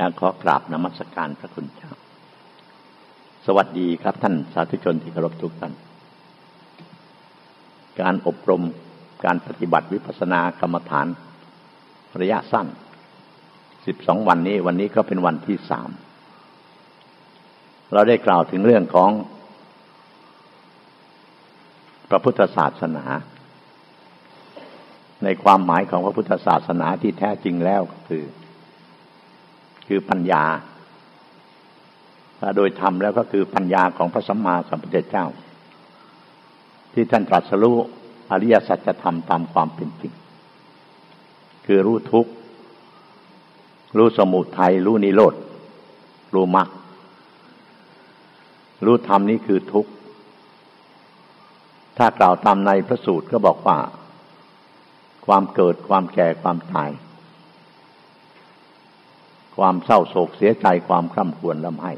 การขอกราบนมัสการพระคุณเจ้า สวัสดีครับท่านสาธุชนที่เคารพทุกท่าน การอบรมการปฏิบัติวิปัสสนากรรมฐานระยะสั้นสิบสองวันนี้วันนี้ก็เป็นวันที่สาม เราได้กล่าวถึงเรื่องของ พระพุทธศาสนา ในความหมายของพระพุทธศาสนาที่แท้จริงแล้วคือ คือปัญญาถ้าโดยธรรมแล้วก็คือปัญญาของพระสัมมาสัมพุทธเจ้า ที่ท่านตรัสรู้อริยสัจธรรมตามความเป็นจริง คือรู้ทุกข์ รู้สมุทัยรู้นิโรธ รู้มรรครู้ธรรมนี้คือทุกข์ ถ้ากล่าวตามในพระสูตรก็บอกว่า ความเกิดความแก่ความตาย ความเศร้าโศกเสียใจความคร่ำครวญลำให้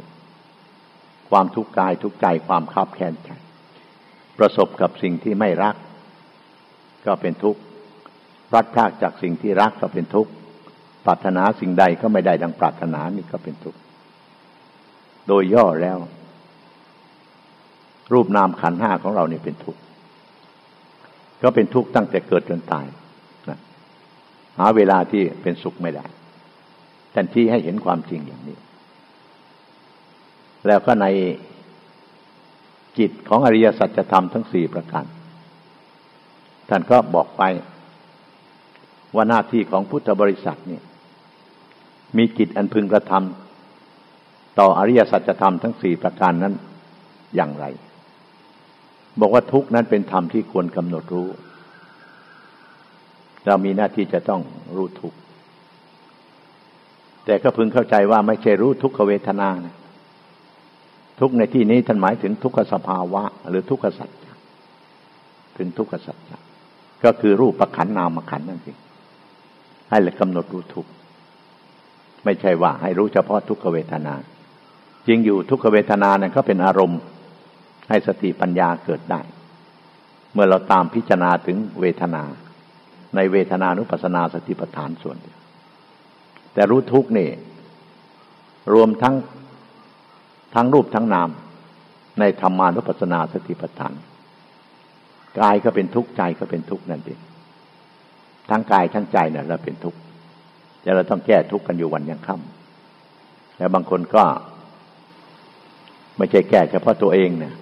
ความทุกข์กายทุกข์ใจความคับแค้นใจ ประสบกับสิ่งที่ไม่รัก ก็เป็นทุกข์รัดพากจากสิ่งที่รักก็เป็นทุกข์ปรารถนาสิ่งใดก็ไม่ได้ดังปรารถนานี่ก็เป็นทุกข์โดยย่อแล้ว รูปนามขันห้าของเรานี่เป็นทุกข์ก็เป็นทุกข์ตั้งแต่เกิดจนตายนะหาเวลาที่เป็นสุขไม่ได้ ท่านชี้ให้เห็นความจริงอย่างนี้ แล้วก็ในจิตของอริยสัจธรรมทั้งสี่ประการ ท่านก็บอกไปว่าหน้าที่ของพุทธบริษัทนี่มีกิจอันพึงกระทำต่ออริยสัจธรรมทั้งสี่ประการนั้นอย่างไร บอกว่าทุกนั้นเป็นธรรมที่ควรกำหนดรู้ เรามีหน้าที่จะต้องรู้ทุก แต่ก็พึงเข้าใจว่าไม่ใช่รู้ทุกขเวทนานะทุกในที่นี้ท่านหมายถึงทุกขสภาวะ หรือทุกขสัจจะถึงทุกขสัจจะก็คือรูปประขันนามขันนั่นเองให้เลยกำหนดรู้ทุกไม่ใช่ว่าให้รู้เฉพาะทุกขเวทนาจริงอยู่ทุกขเวทนาเนี่ยก็เป็นอารมณ์ ให้สติปัญญาเกิดได้ เมื่อเราตามพิจารณาถึงเวทนา ในเวทนานุปัสนาสติปัฏฐานส่วนเดียว แต่รู้ทุกนี่ รวมทั้งทั้งรูปทั้งนาม ในธรรมานุปัสสนาสติปัฏฐานกายก็เป็นทุกข์ใจก็เป็นทุกข์นั่นเองทั้งกายทั้งใจเนี่ยเราเป็นทุกข์แต่เราต้องแก้ทุกข์กันอยู่วันยังค่ำแล้วบางคนก็ ไม่ใช่แก้เฉพาะตัวเองเนี่ย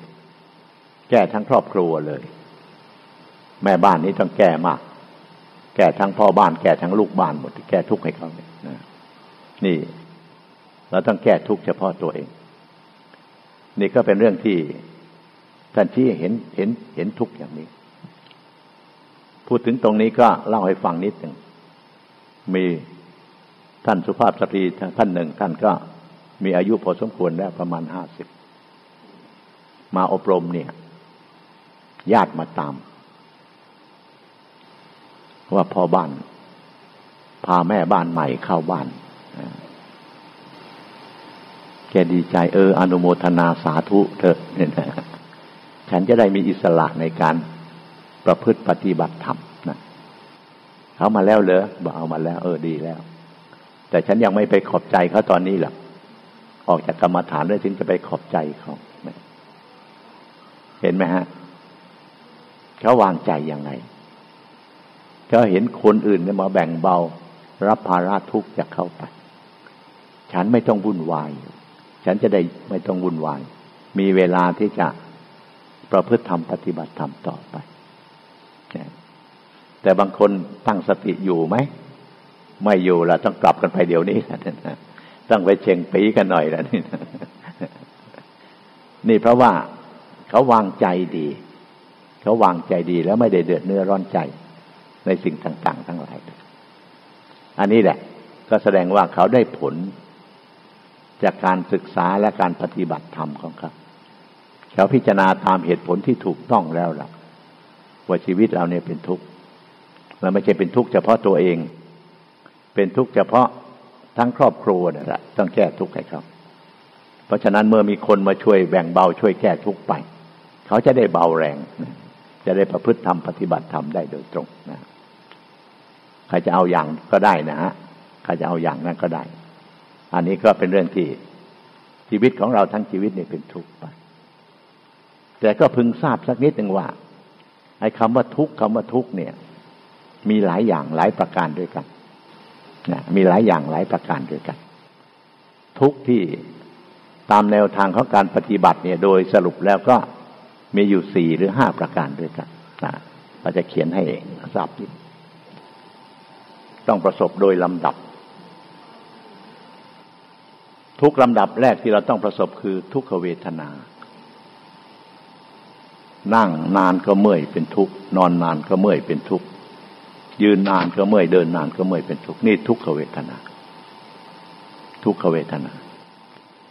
แก้ทั้งครอบครัวเลย แม่บ้านนี้ต้องแก้มาก แก้ทั้งพ่อบ้าน แก้ทั้งลูกบ้านหมดแก้ทุกข์ให้เขาเนี่ยนี่ เราต้องแก้ทุกข์เฉพาะตัวเอง นี่ก็เป็นเรื่องที่ท่านที่เห็นเห็นเห็นทุกข์อย่างนี้ พูดถึงตรงนี้ก็เล่าให้ฟังนิดหนึ่งมีท่านสุภาพสตรีท่านหนึ่ง ท่านก็มีอายุพอสมควรแล้วประมาณห้าสิบมาอบรมเนี่ย ญาติมาตาม ว่าพ่อบ้าน พาแม่บ้านใหม่เข้าบ้านแกดีใจเออ อนุโมทนาสาธุเถอะเนี่ยนะฉันจะได้มีอิสระในการประพฤติปฏิบัติธรรมนะเขามาแล้วเหรอบอกเอามาแล้ว เออดีแล้ว แต่ฉันยังไม่ไปขอบใจเขาตอนนี้หรอกออกจากกรรมฐานแล้วถึงจะไปขอบใจเขาเห็นไหมฮะเขาวางใจยังไง เขาเห็นคนอื่นเนี่ยมาแบ่งเบา รับภาระทุกข์จากเข้าไป ฉันไม่ต้องวุ่นวาย ฉันจะได้ไม่ต้องวุ่นวาย มีเวลาที่จะประพฤติธรรมปฏิบัติธรรมต่อไป แต่บางคนตั้งสติอยู่ไหม ไม่อยู่เราต้องกลับกันไปเดี๋ยวนี้ต้องไปเชงปีกันหน่อยแล้วนี่นี่เพราะว่าเขาวางใจดี เขาวางใจดีแล้วไม่ได้เดือดเนื้อร้อนใจ ในสิ่งต่าง ๆ ทั้งหลาย อันนี้แหละ ก็แสดงว่าเขาได้ผลจากการศึกษาและการปฏิบัติธรรมของเขาเขาพิจารณาตามเหตุผลที่ถูกต้องแล้วล่ะ ว่าชีวิตเราเนี่ยเป็นทุกข์เราไม่ใช่เป็นทุกข์เฉพาะตัวเอง เป็นทุกข์เฉพาะทั้งครอบครัวนี่แหละต้องแก้ทุกข์ให้เขาเพราะฉะนั้นเมื่อมีคนมาช่วยแบ่งเบาช่วยแก้ทุกข์ไป เขาจะได้เบาแรง จะได้ประพฤติธรรมปฏิบัติธรรมได้โดยตรงนะ ใครจะเอาอย่างก็ได้นะฮะใครจะเอาอย่างนั้นก็ได้ อันนี้ก็เป็นเรื่องที่ชีวิตของเราทั้งชีวิตนี่เป็นทุกข์ไปแต่ก็พึงทราบสักนิดหนึ่งว่าไอ้คำว่าทุกข์คำว่าทุกข์เนี่ย มีหลายอย่างหลายประการด้วยกันนะมีหลายอย่างหลายประการด้วยกัน ทุกข์ที่ตามแนวทางของการปฏิบัติเนี่ย โดยสรุปแล้วก็มีอยู่สี่หรือห้าประการด้วยกันนะเราจะเขียนให้ทราบ ต้องประสบโดยลำดับ ทุกลำดับแรกที่เราต้องประสบคือทุกขเวทนา นั่งนานก็เมื่อยเป็นทุกข์นอนนานก็เมื่อยเป็นทุกข์ยืนนานก็เมื่อยเดินนานก็เมื่อยเป็นทุกข์นี่ทุกขเวทนา ทุกขเวทนา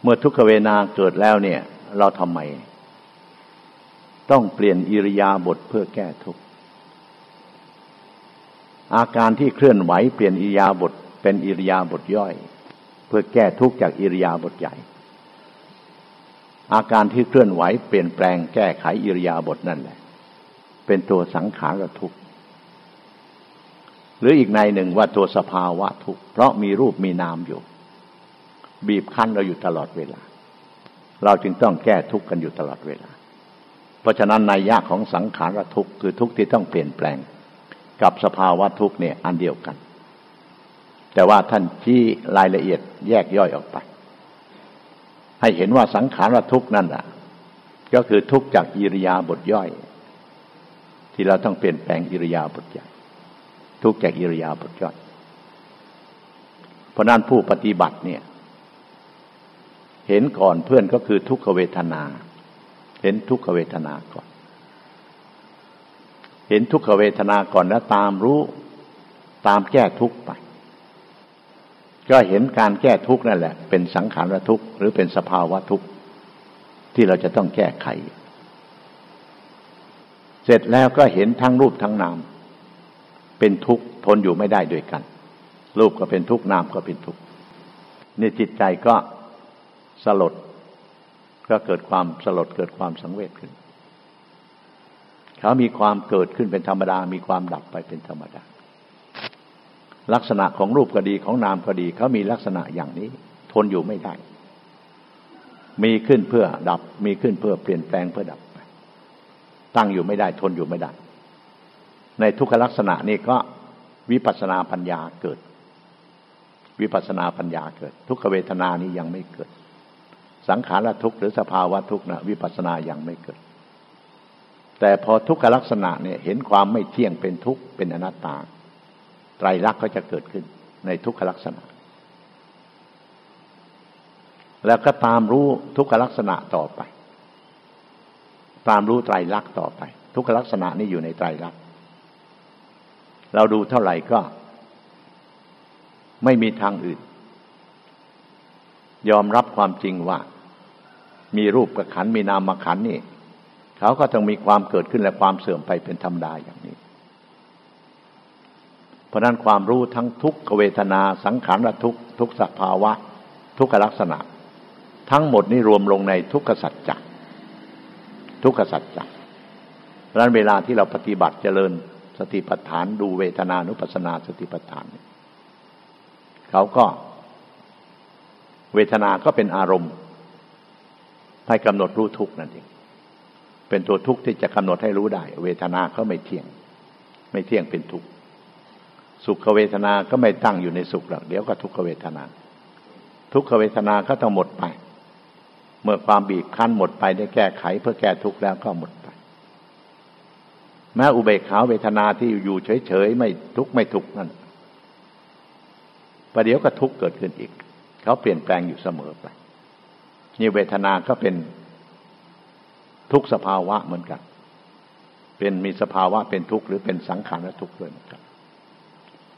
เมื่อทุกขเวทนาเกิดแล้วเนี่ย เราทำไม ต้องเปลี่ยนอิริยาบถเพื่อแก้ทุกข์ อาการที่เคลื่อนไหวเปลี่ยนอิริยาบถเป็นอิริยาบถย่อย เพื่อแก้ทุกข์จากอิริยาบถใหญ่ อาการที่เคลื่อนไหวเปลี่ยนแปลงแก้ไขอิริยาบถนั่นแหละ เป็นตัวสังขารทุกข์หรืออีกในหนึ่งว่าตัวสภาวะทุกข์เพราะมีรูปมีนามอยู่ บีบคั้นเราอยู่ตลอดเวลา เราจึงต้องแก้ทุกข์กันอยู่ตลอดเวลา เพราะฉะนั้นในยากของสังขารทุกข์คือทุกข์ที่ต้องเปลี่ยนแปลง กับสภาวะทุกเนี่ยอันเดียวกัน แต่ว่าท่านชี้รายละเอียดแยกย่อยออกไป ให้เห็นว่าสังขารทุกนั่นแหะก็คือทุกจากอิริยาบถย่อย ที่เราต้องเปลี่ยนแปลงอิริยาบถใหญ่ทุกจากอิริยาบถย่อยเพราะนั้นผู้ปฏิบัติเนี่ย เห็นก่อนเพื่อนก็คือทุกขเวทนา เห็นทุกขเวทนาก่อน ห็นทุกขเวทนาก่อนแล้วตามรู้ ตามแก้ทุกไป ก็เห็นการแก้ทุกนั่นแหละ เป็นสังขารทุกหรือเป็นสภาวะทุกที่เราจะต้องแก้ไข เสร็จแล้วก็เห็นทั้งรูปทั้งนาม เป็นทุกข์ทนอยู่ไม่ได้ด้วยกัน รูปก็เป็นทุกข์นามก็เป็นทุกข์นี่จิตใจก็สลด ก็เกิดความสลดเกิดความสังเวชขึ้น เขามีความเกิดขึ้นเป็นธรรมดา มีความดับไปเป็นธรรมดา ลักษณะของรูปก็ดีของนามก็ดี เขามีลักษณะอย่างนี้ ทนอยู่ไม่ได้ มีขึ้นเพื่อดับ มีขึ้นเพื่อเปลี่ยนแปลงเพื่อดับ ตั้งอยู่ไม่ได้ ทนอยู่ไม่ได้ ในทุกขลักษณะนี้ก็วิปัสนาปัญญาเกิด วิปัสนาปัญญาเกิด ทุกขเวทนานี้ยังไม่เกิด สังขารทุกข์หรือสภาวะทุกข์นะวิปัสนายังไม่เกิด แต่พอทุกขลักษณะเนี่ยเห็นความไม่เที่ยงเป็นทุกข์เป็นอนัตตา ไตรลักษณ์ก็จะเกิดขึ้นในทุกขลักษณะ แล้วก็ตามรู้ทุกขลักษณะต่อไป ตามรู้ไตรลักษณ์ต่อไป ทุกขลักษณะนี้อยู่ในไตรลักษณ์เราดูเท่าไหร่ก็ ไม่มีทางอื่น ยอมรับความจริงว่า มีรูปกับขันมีนามขันนี่ เขาก็ต้องมีความเกิดขึ้นและความเสื่อมไปเป็นธรรมดาอย่างนี้ เพราะนั้นความรู้ทั้งทุกขเวทนาสังขารทุกทุกสภาวะ ทุกลักษณะ ทั้งหมดนี้รวมลงในทุกขสัจจะทุกขสัจจะดังนั้นเวลาที่เราปฏิบัติเจริญสติปัฏฐานดูเวทนานุปัสนาสติปัฏฐาน เขาก็เวทนาก็เป็นอารมณ์ให้กำหนดรู้ทุกนั่นเอง เป็นตัวทุกข์ที่จะกำหนดให้รู้ได้ เวทนาก็ไม่เที่ยง ไม่เที่ยงเป็นทุกข์สุขเวทนาก็ไม่ตั้งอยู่ในสุขหรอกเดี๋ยวก็ทุกขเวทนา ทุกขเวทนาก็ต้องหมดไป เมื่อความบีบคั้นหมดไปได้แก้ไข เพื่อแก้ทุกข์แล้วก็หมดไปแม้อุเบกขาเวทนาที่อยู่เฉยๆไม่ทุกข์ไม่ทุกข์นั่นประเดี๋ยวก็ทุกข์เกิดขึ้นอีก เขาเปลี่ยนแปลงอยู่เสมอไปนี่เวทนาก็เป็น ทุกสภาวะเหมือนกัน เป็นมีสภาวะเป็นทุกข์หรือเป็นสังขารทุกข์ด้วยเหมือนกัน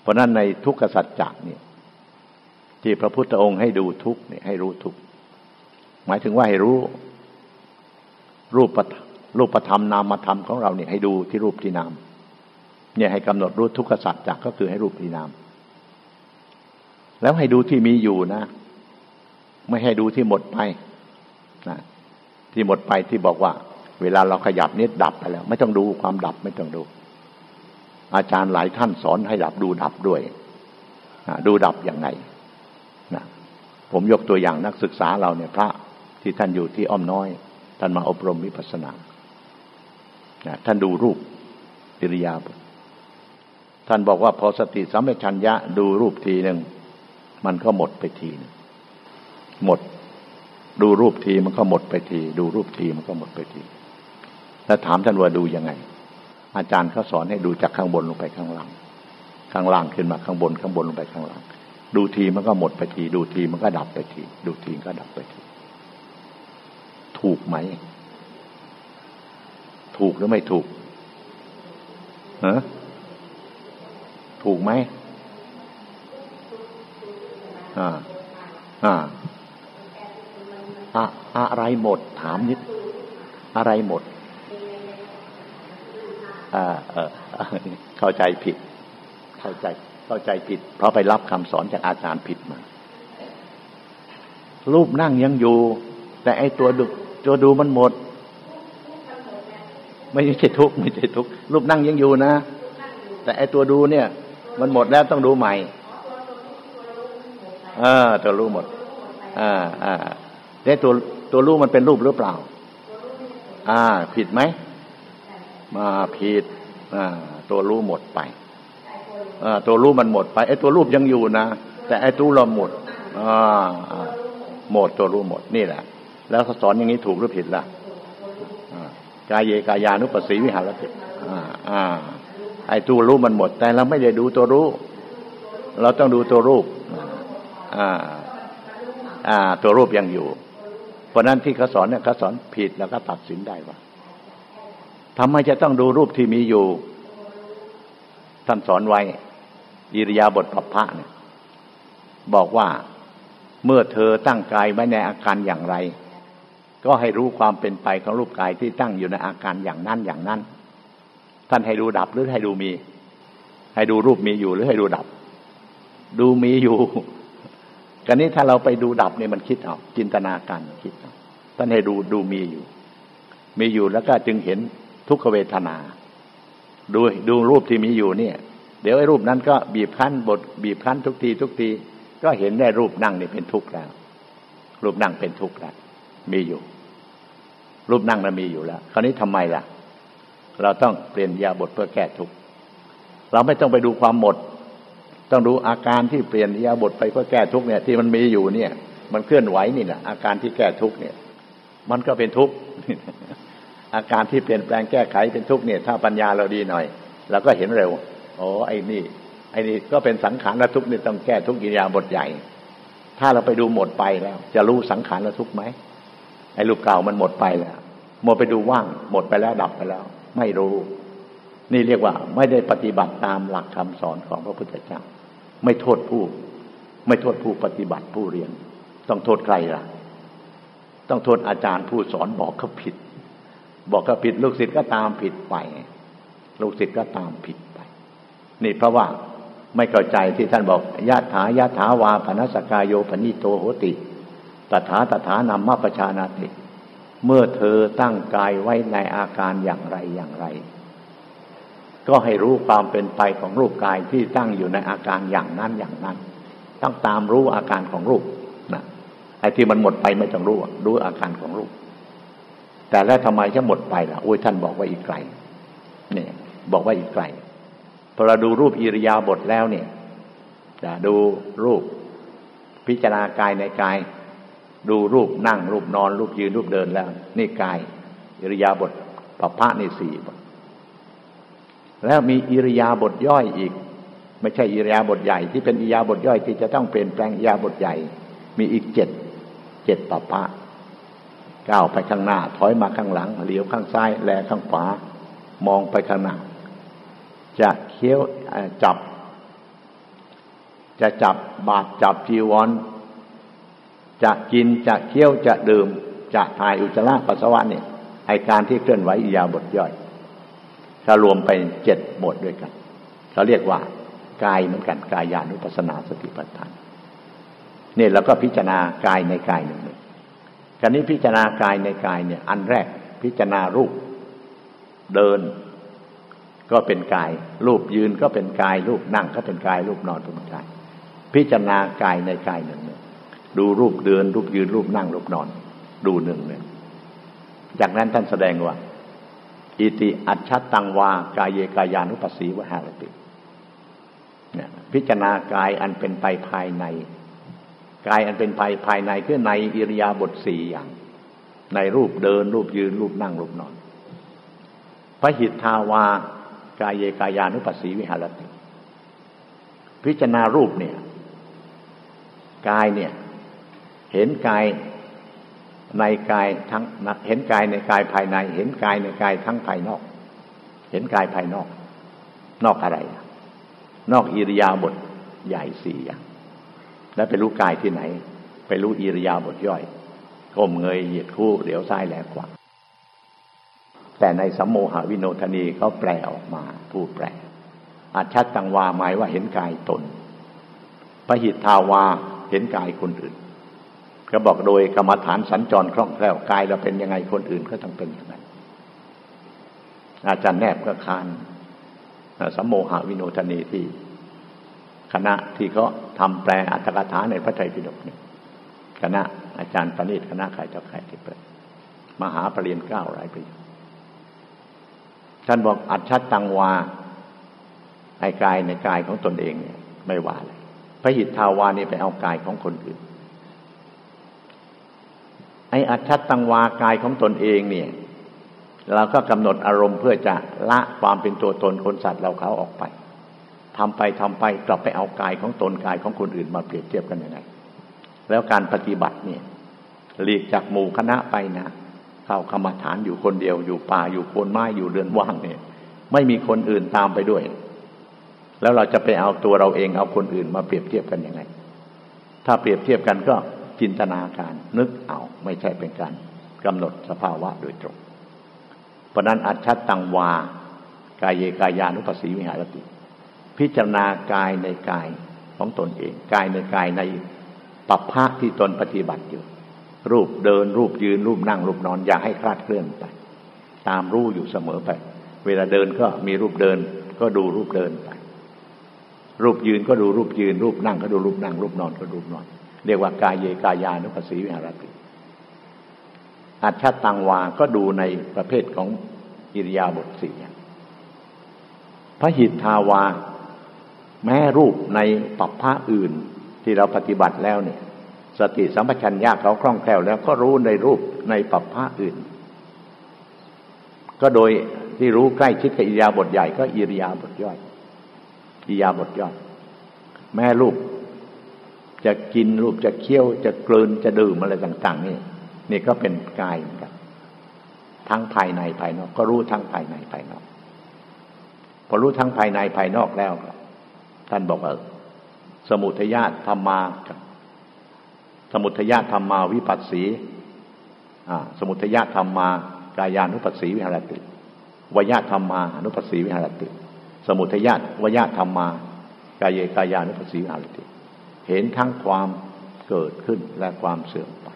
เพราะนั้นในทุกขสัจจะเนี่ย ที่พระพุทธองค์ให้ดูทุกเนี่ยให้รู้ทุกหมายถึงว่าให้รู้รูปรูปธรรมนามธรรมของเราเนี่ยให้ดูที่รูปที่นามเนี่ยให้กำหนดรู้ทุกขสัจจะก็คือให้รูปที่นาม แล้วให้ดูที่มีอยู่นะ ไม่ให้ดูที่หมดไปนะ ที่หมดไปที่บอกว่า เวลาเราขยับนิดดับไปแล้ว ไม่ต้องดูความดับไม่ต้องดู อาจารย์หลายท่านสอนให้ดับดูดับด้วยดูดับยังไงนะผมยกตัวอย่างนักศึกษาเราเนี่ยพระที่ท่านอยู่ที่อ้อมน้อย ท่านมาอบรมวิปัสสนาท่านดูรูปอิริยาบท่านบอกว่าพอสติสัมปชัญญะดูรูปทีหนึ่งมันก็หมดไปทีนึงหมด ดูรูปทีมันก็หมดไปที ดูรูปทีมันก็หมดไปที แล้วถามท่านว่าดูยังไง อาจารย์เขาสอนให้ดูจากข้างบนลงไปข้างล่าง ข้างล่างขึ้นมาข้างบนข้างบนลงไปข้างล่าง ดูทีมันก็หมดไปที ดูทีมันก็ดับไปที ดูทีก็ดับไปที ถูกไหม ถูกหรือไม่ถูกฮะถูกไหมอ่า อ่า อะอะไรหมด ถามนิด อะไรหมดอ่าเออเข้าใจผิด เข้าใจ เข้าใจผิด เพราะไปรับคำสอนจากอาจารย์ผิดมา รูปนั่งยังอยู่ แต่ไอตัวดูตัวดูมันหมด ไม่ใช่ทุกไม่ใช่ทุกรูปนั่งยังอยู่นะ แต่ไอตัวดูเนี่ย มันหมดแล้วต้องดูใหม่อ่าตัวรู้หมดอ่าอ่า แต่ตัวตัวรู้มันเป็นรูปหรือเปล่า อ่า ผิดไหมมาผิดอ่าตัวรู้หมดไปอ่าตัวรู้มันหมดไปไอ้ตัวรูปยังอยู่นะแต่ไอ้ตัวเราหมดอ่าหมดตัวรู้หมดนี่แหละ แล้วสอนอย่างนี้ถูกหรือผิดล่ะกายเยกายานุปัสสีวิหารติอ่าอ่าไอ้ตัวรู้มันหมด แต่เราไม่ได้ดูตัวรู้ เราต้องดูตัวรูป อ่า อ่า ตัวรูปยังอยู่ ราะนั้นที่เขาสอนเนี่ยเขาสอนผิดแล้วก็ตัดสินได้ว่าทำไมจะต้องดูรูปที่มีอยู่ ท่านสอนไว้อิริยาบถปัปพะเนี่ย บอกว่าเมื่อเธอตั้งกายไว้ในอาการอย่างไร ก็ให้รู้ความเป็นไปของรูปกายที่ตั้งอยู่ในอาการอย่างนั้นอย่างนั้น ท่านให้ดูดับหรือให้ดูมี ให้ดูรูปมีอยู่หรือให้ดูดับ ดูมีอยู่ กันนี้ถ้าเราไปดูดับเนี่ยมันคิดเอาจินตนาการคิดเอาท่านให้ดูดูมีอยู่ มีอยู่แล้วก็จึงเห็นทุกขเวทนาดูดูรูปที่มีอยู่เนี่ย เดี๋ยวไอ้รูปนั้นก็บีบคั้นบทบีบคั้นทุกที ทุกที ก็เห็นได้รูปนั่งนี่เป็นทุกข์แล้ว รูปนั่งเป็นทุกข์แล้วมีอยู่ รูปนั่งนั้นมีอยู่แล้ว คราวนี้ทำไมล่ะ เราต้องเปลี่ยนยาบทเพื่อแก้ทุกข์เราไม่ต้องไปดูความหมด ต้องดูอาการที่เปลี่ยนยาบทไปเพื่อแก้ทุกเนี่ย ที่มันมีอยู่เนี่ย มันเคลื่อนไหวนี่แหละอาการที่แก้ทุกเนี่ย มันก็เป็นทุกอาการที่เปลี่ยนแปลงแก้ไขเป็นทุกเนี่ย ถ้าปัญญาเราดีหน่อยเราก็เห็นเร็วโอ้ไอ้นี่ ไอ้นี่ก็เป็นสังขารละทุกนี่ต้องแก้ทุกอิยาบทใหญ่ ถ้าเราไปดูหมดไปแล้ว จะรู้สังขารละทุกไหมไอ้รูปเก่ามันหมดไปแล้วหมดไปดูว่าง หมดไปแล้วดับไปแล้ว ไม่รู้ นี่เรียกว่าไม่ได้ปฏิบัติตามหลักคำสอนของพระพุทธเจ้า ไม่โทษผู้ ไม่โทษผู้ปฏิบัติผู้เรียน ต้องโทษใครล่ะ ต้องโทษอาจารย์ผู้สอนบอกเขาผิด บอกเขาผิด ลูกศิษย์ก็ตามผิดไป ลูกศิษย์ก็ตามผิดไป นี่เพราะว่าไม่เข้าใจที่ท่านบอกยะถายะถาวาพนัสกายโยพนิโตโหติตถาตถานัมมะปชานาติ เมื่อเธอตั้งกายไว้ในอาการอย่างไรอย่างไร ก็ให้รู้ความเป็นไปของรูปกายที่ตั้งอยู่ในอาการอย่างนั้นอย่างนั้น ต้องตามรู้อาการของรูปนะไอ้ที่มันหมดไปไม่ต้องรู้รู้อาการของรูป แต่แล้วทำไมจะหมดไปล่ะโอ้ยท่านบอกว่าอีกไกลเนี่ยบอกว่าอีกไกลพอเราดูรูปอิริยาบถแล้วเนี่ยจะดูรูปพิจารณากายในกาย ดูรูปนั่งรูปนอน รูปยืนรูปเดินแล้ว นี่กายอิริยาบถปภะนี่สี่ แล้วมีอิริยาบถย่อยอีก ไม่ใช่อิริยาบถใหญ่ที่เป็นอิริยาบถย่อยที่จะต้องเปลี่ยนแปลงอิริยาบถใหญ่ มีอีกเจ็ดเจ็ดตปภะก้าวไปข้างหน้า ถอยมาข้างหลังเหลียวข้างซ้าย แลข้างขวามองไปข้างหน้า จะเคี้ยวจับ จะจับบาดจับจีวร จะกินจะเคี้ยวจะดื่ม จะถ่ายอุจจาระปัสสาวะเนี่ยไอการที่เคลื่อนไหวอิยาบทย่อย ถ้ารวมไปเจ็ดหมดด้วยกันเขาเรียกว่ากายเหมือนกันกายานุปัสนาสติปัฏฐานเนี่ยเราก็พิจารณากายในกายหนึ่งหนึ่งการนี้พิจารณากายในกายเนี่ย อันแรกพิจารณารูปเดินก็เป็นกาย รูปยืนก็เป็นกาย รูปนั่งก็เป็นกาย รูปนอนเป็นกาย พิจารณากายในกายหนึ่งหนึ่งดูรูปเดิน รูปยืนรูปนั่งรูปนอน ดูหนึ่งหนึ่งจากนั้นท่านแสดงว่า อิติอัจฉตังวากายเยกายานุปัสสีวหารติเนี่ยพิจารณากายอันเป็นไปภายใน กายอันเป็นไปภายในคือในอิริยาบถสี่อย่าง ในรูปเดินรูปยืนรูปนั่งรูปนอนพระหิทธาวากายเยกายานุปัสสีวิหารติ พิจารณารูปเนี่ย กายเนี่ย เห็นกาย ในกายทั้งเห็นกายในกายภายใน เห็นกายในกายทั้งภายนอก เห็นกายภายนอก นอกอะไร นอกอิริยาบถใหญ่สี่อย่างแล้วไปรู้กายที่ไหน ไปรู้อิริยาบถย่อยก้มเงยเหยียดคู่เดี๋ยวซ้ายแหลกขวาแต่ในสัมโมหวิโนทนีเขาแปลออกมาผู้แปลอาชัดตังวาหมายว่าเห็นกายตนพระหิทธาวาเห็นกายคนอื่น ก็บอกโดยกรรมฐานสัญจรคล่องแคล่วกายเราเป็นยังไงคนอื่นก็ต้องเป็นอย่างนั้นอาจารย์แนบก็คานสัมโมหาวิโนทนีที่คณะที่เขาทำแปลอัตถกถาในพระไตรปิฎกเนี่ยคณะอาจารย์ปณิตคณะใครเจ้าใครที่เปิดมหาปรริญญาเก้าหลายปีท่านบอกอัจฉตังวาไอ้กายในกายของตนเองเนี่ย ไม่ว่าเลยพระหิทธาวานี่ไปเอากายของคนอื่น ไอ้อัจฉตังวากายของตนเองเนี่ยเราก็กำหนดอารมณ์เพื่อจะละความเป็นตัวตนคนสัตว์เราเขาออกไปทำไปทำไปกลับไปเอากายของตนกายของคนอื่นมาเปรียบเทียบกันยังไงแล้วการปฏิบัติเนี่ยหลีกจากหมู่คณะไปนะเข้ากรรมฐานอยู่คนเดียวอยู่ป่าอยู่โคนไม้อยู่เรือนว่างเนี่ย ไม่มีคนอื่นตามไปด้วย แล้วเราจะไปเอาตัวเราเองเอาคนอื่นมาเปรียบเทียบกันยังไง ถ้าเปรียบเทียบกันก็ จินตนาการนึกเอาไม่ใช่เป็นการกำหนดสภาวะโดยตรง เพราะนั้นอัจฉตังวา กายเยกายานุปัสสีวิหารติ พิจารณากายในกายของตนเอง กายในกายในปัปภะที่ตนปฏิบัติอยู่ รูปเดินรูปยืนรูปนั่งรูปนอน อย่าให้คลาดเคลื่อนไป ตามรู้อยู่เสมอไป เวลาเดินก็มีรูปเดิน ก็ดูรูปเดินไป รูปยืนก็ดูรูปยืน รูปนั่งก็ดูรูปนั่ง รูปนอนก็ดูรูปนอน เรียกว่ากายเยกายานุปัสสีวิหารติอัจฉตังวาก็ดูในประเภทของอิริยาบถสี่พระหิทธาวา แม้รูปในปัปพะอื่นที่เราปฏิบัติแล้วเนี่ย สติสัมปชัญญะเขาคล่องแคล่วแล้วก็รู้ในรูปในปัปพะอื่น ก็โดยที่รู้ใกล้ชิดกับอิริยาบถใหญ่ก็อิริยาบถย่อยอิริยาบถย่อย แม่รูป จะกินรูปจะเคี้ยวจะกลืนจะดื่มอะไรต่าง ๆ นี่นี่ก็เป็นกายเหมือนกันทั้งภายในภายนอก ก็รู้ทั้งภายในภายนอก พอรู้ทั้งภายในภายนอกแล้ว ท่านบอกว่าสมุทยาธรรมาสมุทยาธรรมาวิปัสสีสมุทยาธรรมากายานุปัสสีวิหารติวยาธรรมานุปัสสีวิหารติ สมุทยาวยาธรรมากายเยกายานุปัสสีวิหารติ เห็นทั้งความเกิดขึ้นและความเสื่อมไป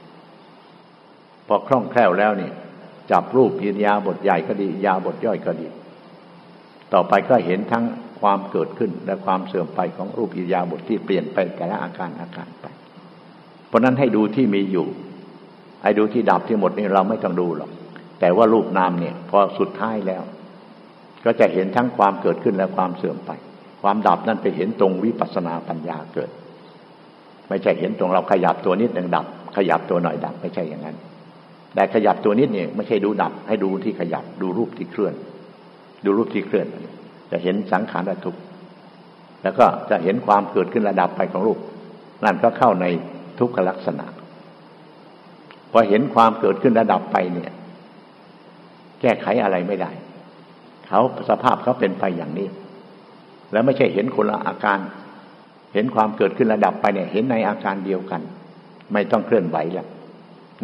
พอคล่องแคล่วแล้วนี่จับรูปอินยาบทใหญ่ก็ดียาบทย่อยก็ดี ต่อไปก็เห็นทั้งความเกิดขึ้นและความเสื่อมไปของรูปอินยาบทที่เปลี่ยนไปแต่ละอาการอาการไป เพราะนั้นให้ดูที่มีอยู่ไอ้ดูที่ดับที่หมดนี่เราไม่ต้องดูหรอกแต่ว่ารูปนามเนี่ย พอสุดท้ายแล้ว ก็จะเห็นทั้งความเกิดขึ้นและความเสื่อมไป ความดับนั่นไปเห็นตรงวิปัสสนาปัญญาเกิด ไม่ใช่เห็นตรงเราขยับตัวนิดหนึ่งดับ ขยับตัวหน่อยดับ ไม่ใช่อย่างนั้น แต่ขยับตัวนิดเนี่ยไม่ใช่ดูดับ ให้ดูที่ขยับดูรูปที่เคลื่อน ดูรูปที่เคลื่อน จะเห็นสังขารทุกแล้วก็จะเห็นความเกิดขึ้นระดับไปของรูป นั่นก็เข้าในทุกขลักษณะพอเห็นความเกิดขึ้นระดับไปเนี่ย แก้ไขอะไรไม่ได้ เขาสภาพเขาเป็นไปอย่างนี้ แล้วไม่ใช่เห็นคนละอาการ เห็นความเกิดขึ้นระดับไปเนี่ย เห็นในอาการเดียวกัน ไม่ต้องเคลื่อนไหวล้ว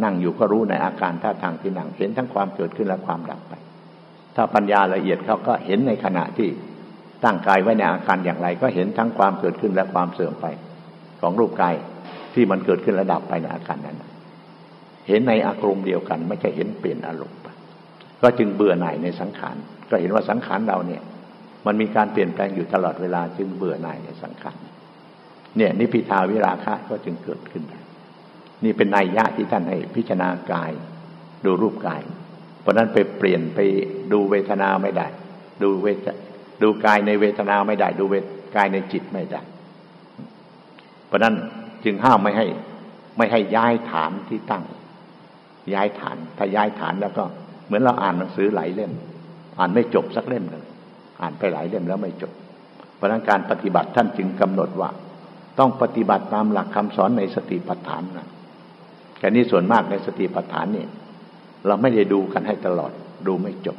นั่งอยู่ก็รู้ในอาการท่าทางที่นั่ง เห็นทั้งความเกิดขึ้นและความดับไป ถ้าปัญญาละเอียดเขาก็เห็นในขณะที่ตั้งกายไว้ในอาการอย่างไร ก็เห็นทั้งความเกิดขึ้นและความเสื่อมไป ของรูปกายที่มันเกิดขึ้นระดับไปในอาการนั้น เห็นในอารมณ์เดียวกัน ไม่ใช่เห็นเปลี่ยนอารมณ์ก็จึงเบื่อหน่ายในสังขารก็เห็นว่าสังขารเราเนี่ย มันมีการเปลี่ยนแปลงอยู่ตลอดเวลาจึงเบื่อหน่ายในสังขาร เนี่ยนิพิทาวิราคะก็จึงเกิดขึ้น นี่เป็นนัยยะที่ท่านให้พิจารณากาย ดูรูปกาย เพราะนั้นไปเปลี่ยนไปดูเวทนาไม่ได้ ดูเวทดูกายในเวทนาไม่ได้ ดูเวทกายในจิตไม่ได้ เพราะนั้นจึงห้ามไม่ให้ ไม่ให้ย้ายฐานที่ตั้ง ย้ายฐาน ถ้าย้ายฐานแล้วก็ เหมือนเราอ่านหนังสือหลายเล่ม อ่านไม่จบสักเล่มหนึ่งอ่านไปหลายเล่มแล้วไม่จบ เพราะนั้นการปฏิบัติท่านจึงกำหนดว่า ต้องปฏิบัติตามหลักคำสอนในสติปัฏฐานนะแค่นี้ส่วนมากในสติปัฏฐานเนี่ยเราไม่ได้ดูกันให้ตลอดดูไม่จบ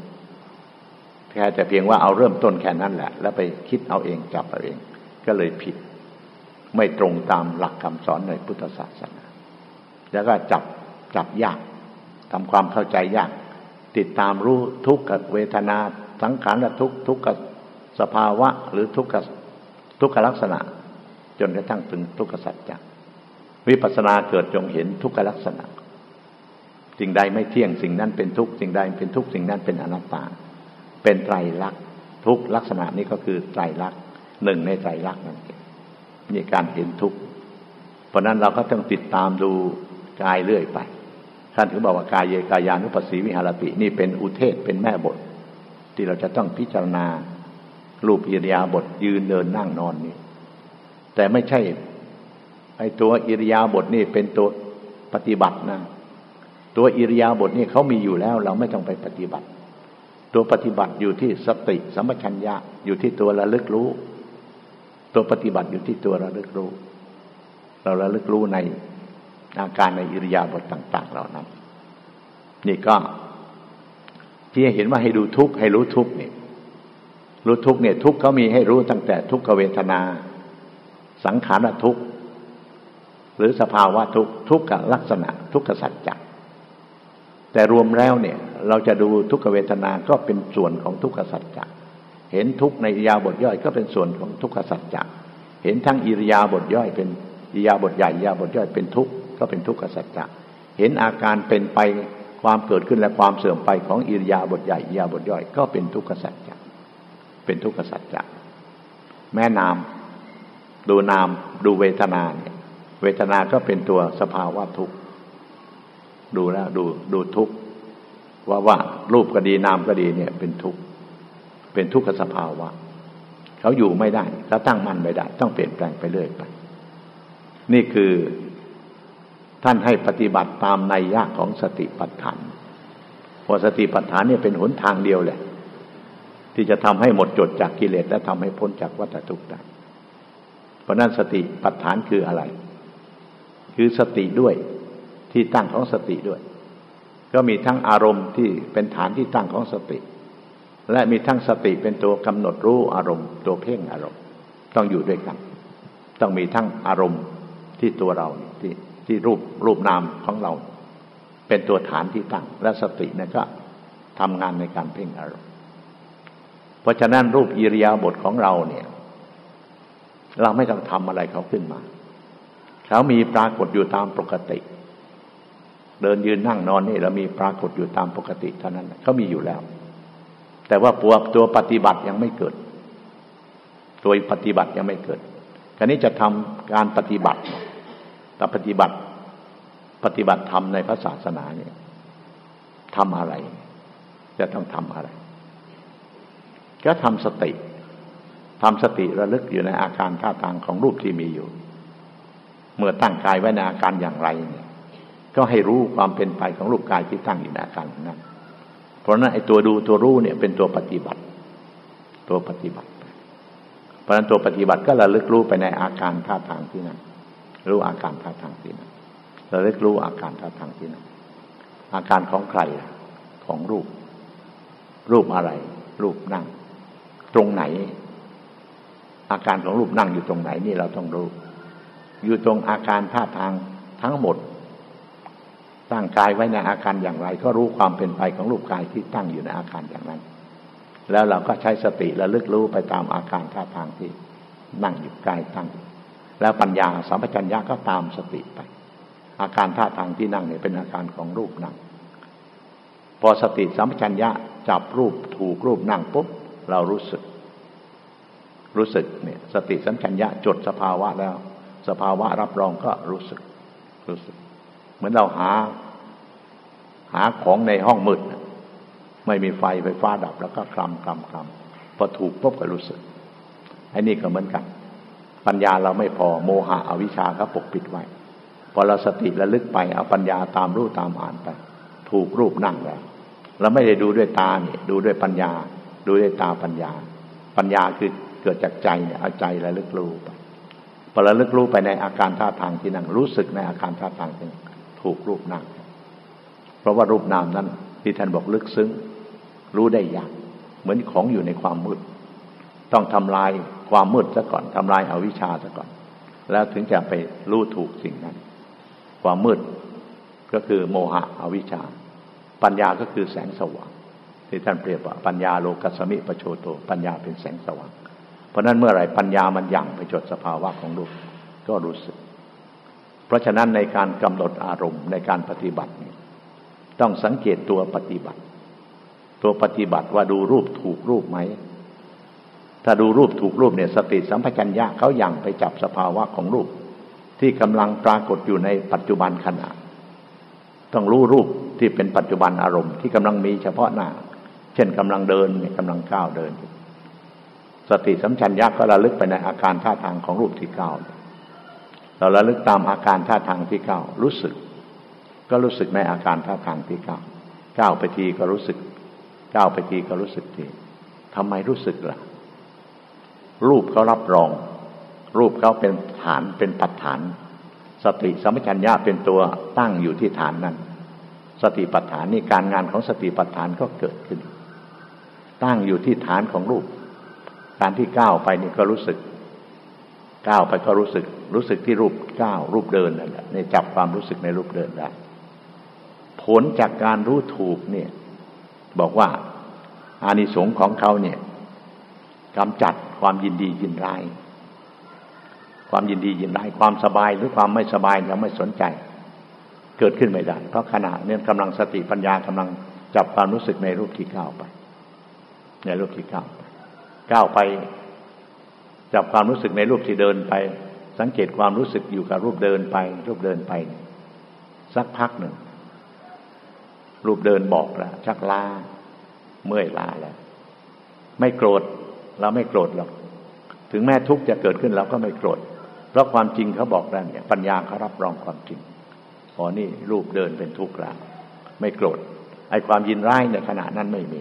แค่แต่เพียงว่าเอาเริ่มต้นแค่นั้นแหละ แล้วไปคิดเอาเองจับเอาเอง ก็เลยผิด ไม่ตรงตามหลักคำสอนในพุทธศาสนา แล้วก็จับจับยากทำความเข้าใจยาก ติดตามรู้ทุกขเวทนาสังขารทุกทุกขสภาวะ หรือทุกขทุกขลักษณะ จนกระทั่งถึงทุกขสัจจะวิปัสสนาเกิดจงเห็นทุกขลักษณะ สิ่งใดไม่เที่ยงสิ่งนั้นเป็นทุกสิ่งใดเป็นทุกสิ่งนั้นเป็นอนัตตา เป็นไตรลักษณ์ทุกลักษณะนี้ก็คือไตรลักษณ์หนึ่งในไตรลักษณ์นั่นเองนี่การเห็นทุกเพราะนั้นเราก็ต้องติดตามดูกายเรื่อยไปท่านถึงบอกว่ากายเยกายานุปัสสีวิหารตินี่เป็นอุเทศเป็นแม่บท ที่เราจะต้องพิจารณารูปอิริยาบถยืนเดินนั่งนอนนี่ แต่ไม่ใช่ไอ้ตัวอิริยาบถนี่เป็นตัวปฏิบัตินะ ตัวอิริยาบถนี่เขามีอยู่แล้ว เราไม่ต้องไปปฏิบัติ ตัวปฏิบัติอยู่ที่สติสัมปชัญญะอยู่ที่ตัวระลึกรู้ ตัวปฏิบัติอยู่ที่ตัวระลึกรู้ เราระลึกรู้ในอาการในอิริยาบถต่าง ๆ เหล่านั้น นี่ก็ที่เห็นว่าให้ดูทุกข์ให้รู้ทุกข์เนี่ยรู้ทุกเนี่ยทุกเขามีให้รู้ตั้งแต่ทุกขเวทนา สังขารทุกหรือสภาวะทุกทุกขลักษณะ ทุกขสัจจะแต่รวมแล้วเนี่ย เราจะดูทุกขเวทนาก็เป็นส่วนของทุกขสัจจะเห็นทุกในอิยาบทย่อยก็เป็นส่วนของทุกขสัจจะเห็นทั้งอิริยาบทย่อย เป็นอิยาบทใหญ่อิยาบทย่อยเป็นทุกก็เป็นทุกขสัจจะเห็นอาการเป็นไปความเกิดขึ้นและความเสื่อมไปของอิริยาบทใหญ่อิยาบทย่อย ก็เป็นทุกขสัจจะเป็นทุกขสัจจะแม่นาม ดูนามดูเวทนาเนี่ย เวทนาก็เป็นตัวสภาวะทุกข์ดูแล้วดูดูทุกข์ว่าว่ารูปก็ดีนามก็ดีเนี่ย เป็นทุกข์เป็นทุกขสภาวะเขาอยู่ไม่ได้เขาตั้งมั่นไม่ได้ ต้องเปลี่ยนแปลงไปเรื่อยไป นี่คือท่านให้ปฏิบัติตามในยากของสติปัฏฐานพอสติปัฏฐานเนี่ยเป็นหนทางเดียวแหละ ที่จะทำให้หมดจดจากกิเลสและทำให้พ้นจากวัฏทุกข์ได้ เพราะนั้นสติปัฏฐานคืออะไร คือสติด้วยที่ตั้งของสติด้วย ก็มีทั้งอารมณ์ที่เป็นฐานที่ตั้งของสติ และมีทั้งสติเป็นตัวกำหนดรู้อารมณ์ ตัวเพ่งอารมณ์ ต้องอยู่ด้วยกัน ต้องมีทั้งอารมณ์ที่ตัวเราที่ที่รูปรูปนามของเรา เป็นตัวฐานที่ตั้ง และสตินั่นก็ทำงานในการเพ่งอารมณ์ เพราะฉะนั้นรูปอิริยาบถของเราเนี่ย เราไม่ต้องทำอะไรเขาขึ้นมาเขามีปรากฏอยู่ตามปกติ เดินยืนนั่งนอนนี่เรามีปรากฏอยู่ตามปกติเท่านั้นเขามีอยู่แล้ว แต่ว่าปวกตัวปฏิบัติยังไม่เกิด ตัวปฏิบัติยังไม่เกิดคราวนี้จะทำการปฏิบัติแต่ปฏิบัติปฏิบัติธรรมในพระศาสนาเนี่ยทำอะไร จะต้องทำอะไร ก็ทำสติ ทำสติระลึกอยู่ในอาการท่าทางของรูปที่มีอยู่ เมื่อตั้งกายไว้ในอาการอย่างไรเนี่ยก็ให้รู้ความเป็นไปของรูปกายที่ตั้งอยู่ในอาการนั้น เพราะนั้นไอ้ตัวดูตัวรู้เนี่ยเป็นตัวปฏิบัติ ตัวปฏิบัติ เพราะนั้นตัวปฏิบัติก็ระลึกรู้ไปในอาการท่าทางที่นั้นรู้อาการท่าทางที่นั้นระลึกรู้อาการท่าทางที่นั้นอาการของใครของรูป รูปอะไร รูปนั่ง ตรงไหน อาการของรูปนั่งอยู่ตรงไหนนี่เราต้องรู้ อยู่ตรงอาการท่าทางทั้งหมด ตั้งกายไว้ในอาการอย่างไร ก็รู้ความเป็นไปของรูปกายที่ตั้งอยู่ในอาการอย่างนั้น แล้วเราก็ใช้สติระลึกรู้ไปตามอาการท่าทางที่นั่งอยู่กายตั้ง แล้วปัญญาสัมปชัญญะก็ตามสติไป อาการท่าทางที่นั่งเนี่ยเป็นอาการของรูปนั่ง พอสติสัมปชัญญะจับรูปถูกรูปนั่งปุ๊บเรารู้สึก รู้สึกเนี่ยสติสัมชัญญะจดสภาวะแล้ว สภาวะรับรองก็รู้สึกรู้สึก เหมือนเราหา หาของในห้องมืด ไม่มีไฟไฟฟ้าดับแล้วก็คลำคลำคลำพอถูกปุ๊บก็รู้สึกไอ้นี่ก็เหมือนกัน ปัญญาเราไม่พอโมหะอวิชชาก็ปกปิดไว้พอเราสติระลึกไปเอาปัญญาตามรู้ตามอ่านไป ถูกรูปนั่งแล้วเราไม่ได้ดูด้วยตาเนี่ยดูด้วยปัญญา ดูด้วยตาปัญญา ปัญญาคือ เกิดจากใจเนี่ยเอาใจระลึกรู้ไปพอระลึกรู้ไปในอาการท่าทางที่นั่งรู้สึกในอาการท่าทางที่ถูกรูปนั่งเพราะว่ารูปนามนั้นที่ท่านบอกลึกซึ้งรู้ได้ยากเหมือนของอยู่ในความมืด ต้องทำลายความมืดซะก่อนทำลายอาวิชชาซะก่อน แล้วถึงจะไปรู้ถูกสิ่งนั้น ความมืดก็คือโมหะอวิชชา ปัญญาก็คือแสงสว่างที่ท่านเปรียบว่าปัญญาโลกัสมิปโชโต ปัญญาเป็นแสงสว่าง ราะนั้นเมื่อไหร่ปัญญามันยั่งไปจดสภาวะของรูปก็รู้สึก เพราะฉะนั้นในการกำหนดอารมณ์ในการปฏิบัติต้องสังเกตตัวปฏิบัติ ตัวปฏิบัติว่าดูรูปถูกรูปไหม ถ้าดูรูปถูกรูปเนี่ยสติสัมปชัญญะเขายัางไปจับสภาวะของรูป ที่กำลังปรากฏอยู่ในปัจจุบันขณะ ต้องรู้รูปที่เป็นปัจจุบันอารมณ์ที่กำลังมีเฉพาะหน้า เช่นกำลังเดินกำลังก้าวเดิน สติสัมชัญญะก็ระลึกไปในอาการท่าทางของรูปที่เก้าเราระลึกตามอาการท่าทางที่เก้ารู้สึก ก็รู้สึกในอาการท่าทางที่เก้าวก้าไปทีก็รู้สึกเก้าไปทีก็รู้สึกทีทำไมรู้สึกละ่ะ รูปเขารับรอง รูปเขาเป็นฐานเป็นปัจฐาน สติสัมปชัญญะเป็นตัวตั้งอยู่ที่ฐานนั้น สติปัฏฐานนี่การงานของสติปัฏฐานก็เกิดขึ้น ตั้งอยู่ที่ฐานของรูป การที่ก้าวไปนี่ก็รู้สึก ก้าวไปก็รู้สึก รู้สึกที่รูปก้าวรูปเดินนั่นแหละในจับความรู้สึกในรูปเดินได้ผลจากการรู้ถูกเนี่ย บอกว่าอานิสงส์ของเขาเนี่ยกำจัดความยินดียินร้าย ความยินดียินร้ายความสบายหรือความไม่สบายเราไม่สนใจ เกิดขึ้นไม่ได้ เพราะขณะเนี้กำลังสติปัญญากำลังจับความรู้สึกในรูปที่ก้าวไป ในรูปที่ก้าวไป ก้าวไป จับความรู้สึกในรูปที่เดินไป สังเกตความรู้สึกอยู่กับรูปเดินไป รูปเดินไป สักพักหนึ่ง รูปเดินบอกแล้วชักล้าเมื่อยล้าแล้ว ไม่โกรธเราไม่โกรธหรอกถึงแม้ทุกข์จะเกิดขึ้นเราก็ไม่โกรธเพราะความจริงเขาบอกแล้เนี่ยปัญญาเขารับรองความจริงอ๋อนี่รูปเดินเป็นทุกข์แล้วไม่โกรธไอ้ความยินร้ายในขณะนั้นไม่มี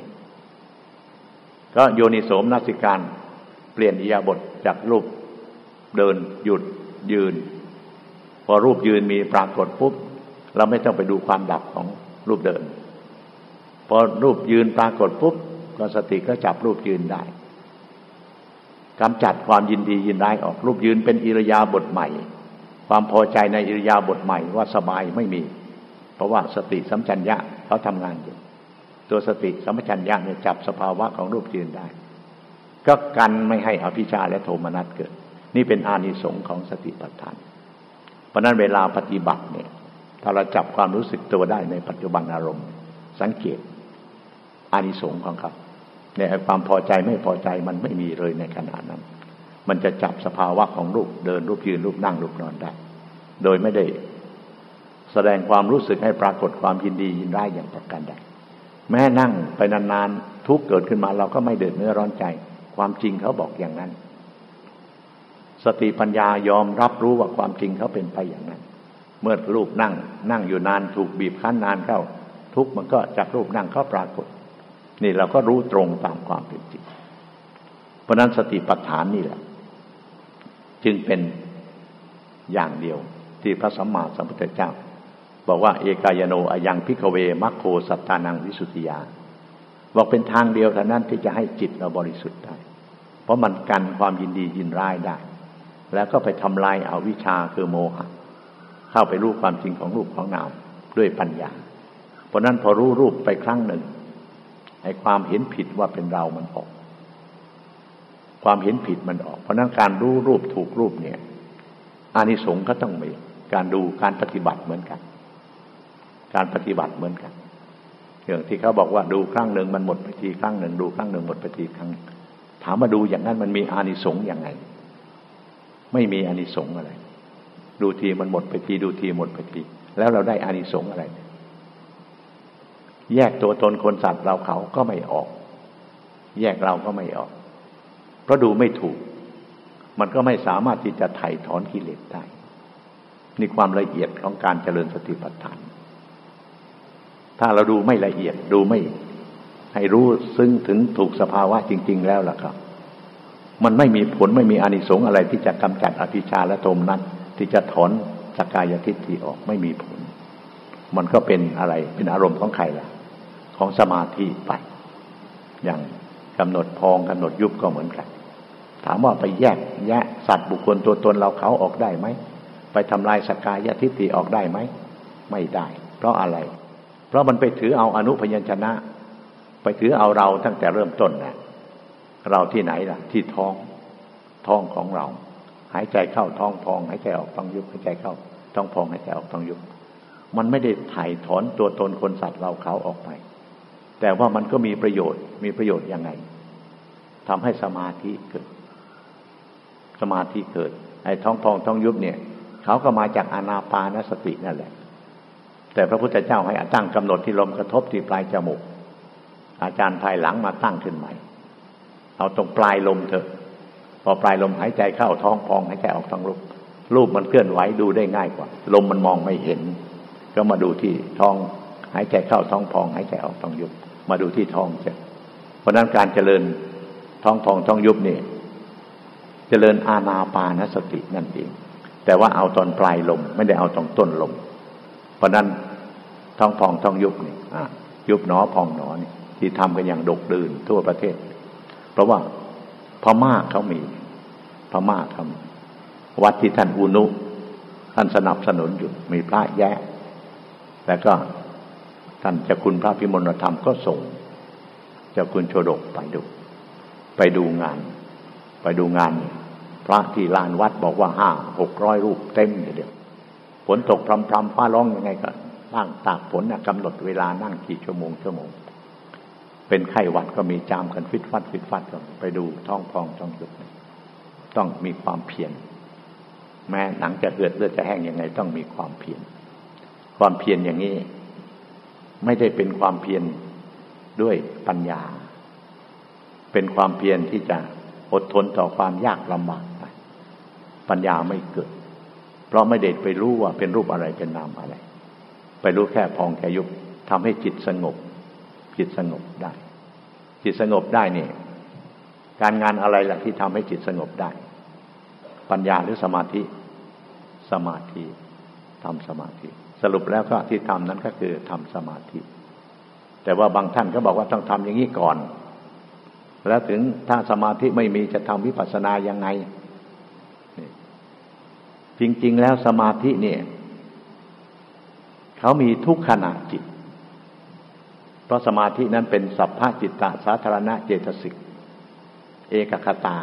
ก็โยนิโสมนัสิการ เปลี่ยนอิยาบทจากรูปเดินหยุดยืน พอรูปยืนมีปรากฏปุ๊บเราไม่ต้องไปดูความดับของรูปเดิน พอรูปยืนปรากฏปุ๊บก็สติก็จับรูปยืนได้กำจัดความยินดียินร้ายออกรูปยืนเป็นอิรยาบทใหม่ ความพอใจในอิรยาบทใหม่ว่าสบายไม่มี เพราะว่าสติสัมชัญญะเขาทำงานอยู่ ตัวสติสัมปชัญญะเนี่ยจับสภาวะของรูปยืนได้ ก็กันไม่ให้อภิชาและโทมนัสเกิด นี่เป็นอานิสงส์ของสติปัฏฐาน เพราะนั้นเวลาปฏิบัติเนี่ย ถ้าเราจับความรู้สึกตัวได้ในปัจจุบันอารมณ์ สังเกตอานิสงส์ของเขาเนี่ยความพอใจไม่พอใจมันไม่มีเลยในขณะนั้น มันจะจับสภาวะของรูปเดินรูปยืนรูปนั่งรูปนอนได้ โดยไม่ได้แสดงความรู้สึกให้ปรากฏความยินดียินร้ายอย่างประการใด แม้นั่งไปนานๆทุกเกิดขึ้นมา เราก็ไม่เดือดเนื้อร้อนใจ ความจริงเขาบอกอย่างนั้น สติปัญญายอมรับรู้ว่าความจริงเขาเป็นไปอย่างนั้น เมื่อรูปนั่ง นั่งอยู่นานถูกบีบคั้นนานเข้า ทุกมันก็จากรูปนั่งก็ปรากฏ นี่เราก็รู้ตรงตามความเป็นจริง เพราะนั้นสติปัฏฐานนี่แหละ จึงเป็นอย่างเดียวที่พระสัมมาสัมพุทธเจ้า บอกว่า เอกายโนอายังพิกเวมัคโคสัตตานังวิสุทธิยา บอกเป็นทางเดียวเท่านั้นที่จะให้จิตเราบริสุทธิ์ได้ เพราะมันกันความยินดียินร้ายได้ แล้วก็ไปทำลายอาวิชชาคือโมหะ เข้าไปรู้ความจริงของรูปของนามด้วยปัญญา เพราะนั้นพอรู้รูปไปครั้งหนึ่งไอ้ความเห็นผิดว่าเป็นเรามันออก ความเห็นผิดมันออก เพราะนั้นการรู้รูปถูกรูปเนี่ยอานิสงส์ก็ต้องมีการดูการปฏิบัติเหมือนกัน การปฏิบัติเหมือนกันอย่างที่เขาบอกว่าดูครั้งหนึ่งมันหมดไปทีครั้งหนึ่งดูครั้งหนึ่งหมดไปทีครั้ง ถามมาดูอย่างนั้นมันมีอานิสงส์อย่างไง ไม่มีอานิสงส์อะไร ดูทีมันหมดไปทีดูทีหมดไปที แล้วเราได้อานิสงส์อะไร แยกตัวตนคนสัตว์เราเขาก็ไม่ออก แยกเราก็ไม่ออก เพราะดูไม่ถูก มันก็ไม่สามารถที่จะไถ่ถอนกิเลสได้นี่ความละเอียดของการเจริญสติปัฏฐาน ถ้าเราดูไม่ละเอียดดูไม่ให้รู้ซึ่งถึงถูกสภาวะจริง ๆ แล้วล่ะครับ มันไม่มีผลไม่มีอานิสงส์อะไรที่จะกำจัดอภิชาและโทมนั้นที่จะถอนสกายทิฏฐิออกไม่มีผล มันก็เป็นอะไรเป็นอารมณ์ของใครล่ะ ของสมาธิไป อย่างกำหนดพองกำหนดยุบก็เหมือนกัน ถามว่าไปแยกแยะสัตว์บุคคลตัวตนเราเขาออกได้ไหมไปทำลายสกายทิฏฐิออกได้ไหมไม่ได้ เพราะอะไร ราะมันไปถือเอาอนุพยัญชนะ ไปถือเอาเราตั้งแต่เริ่มต้นนะเราที่ไหนล่ะ ที่ท้องท้องของเรา หายใจเข้าท้องพอง หายใจออกท้องยุบหายใจเข้าท้องพองหายใจออกท้องยุบมันไม่ได้ถ่ายถอนตัวตนคนสัตว์เราเขาออกไป แต่ว่ามันก็มีประโยชน์มีประโยชน์ยังไงทำให้สมาธิเกิด สมาธิเกิด ไอ้ท้องพองท้องยุบเนี่ย เขาก็มาจากอนาปานสตินั่นแหละ แต่พระพุทธเจ้าให้ตั้งกำหนดที่ลมกระทบที่ปลายจมูก อาจารย์ภายหลังมาตั้งขึ้นใหม่ เอาตรงปลายลมเถอะ พอปลายลมหายใจเข้าท้องพองหายใจออกท้องรูปรูปมันเคลื่อนไหวดูได้ง่ายกว่า ลมมันมองไม่เห็น ก็มาดูที่ท้องหายใจเข้าท้องพองหายใจออกท้องยุบ มาดูที่ท้องเจ้เพราะนั้นการเจริญท้องพองท้องยุบนี่เจริญอาณาปานสตินั่นเอง แต่ว่าเอาตอนปลายลม ไม่ได้เอาตรงต้นลม เพราะนั้นท้องพองท้องยุบนี่ยุบหนอพองหนอนี่ที่ทำกันอย่างดกดื่นทั่วประเทศ เพราะว่าพม่าเขามีพม่าทำวัดที่ท่านอุนุ ท่านสนับสนุนอยู่มีพระแยะ แล้วก็ท่านเจ้าคุณพระพิมลธรรมก็ส่งเจ้าคุณโชดกไปดู ไปดูงาน ไปดูงาน พระที่ลานวัดบอกว่าห้าหกร้อยรูปเต็มเดียว ฝนตกพรำพรำฟ้าร้องยังไงก็นั่งตากฝนกำหนดเวลานั่งกี่ชั่วโมงชั่วโมง เป็นไข้หวัดก็มีจามกันฟิตฟัดฟิตฟัดก็ไปดูท้องพองท้องยุบต้องมีความเพียรแม้หนังจะเหือดเลือดจะแห้งยังไง ต้องมีความเพียรความเพียรอย่างนี้ ไม่ได้เป็นความเพียรด้วยปัญญา เป็นความเพียรที่จะอดทนต่อความยากลำบากปัญญาไม่เกิด เราไม่เด็ดไปรู้ว่าเป็นรูปอะไรเป็นนามอะไร ไปรู้แค่พองแค่ยุบทำให้จิตสงบ จิตสงบได้ จิตสงบได้นี่ การงานอะไรล่ะที่ทำให้จิตสงบได้ ปัญญาหรือสมาธิ สมาธิทำสมาธิ สรุปแล้วก็ที่ทำนั้นก็คือทำสมาธิ แต่ว่าบางท่านก็บอกว่าต้องทำอย่างนี้ก่อน แล้วถึงถ้าสมาธิไม่มีจะทำวิปัสสนายังไง จริง ๆ แล้วสมาธิเนี่ย เขามีทุกขณะจิต เพราะสมาธินั้นเป็นสัพพะจิตตสาธารณะเจตสิก เอกคตา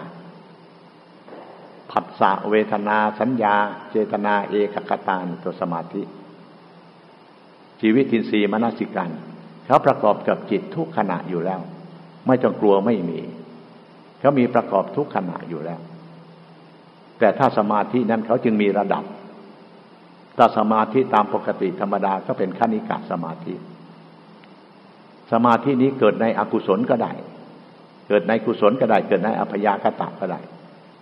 ผัสสะเวทนาสัญญา เจตนาเอกคตาตัวสมาธิ ชีวิตทินรีมนสิกันเขาประกอบกับจิตทุกขณะอยู่แล้ว ไม่ต้องกลัวไม่มี เขามีประกอบทุกขณะอยู่แล้ว แต่ถ้าสมาธินั้นเขาจึงมีระดับ ถ้าสมาธิตามปกติธรรมดาก็เป็นขณิกาสมาธิ สมาธินี้เกิดในอกุศลก็ได้ เกิดในกุศลก็ได้ เกิดในอภยากตะก็ได้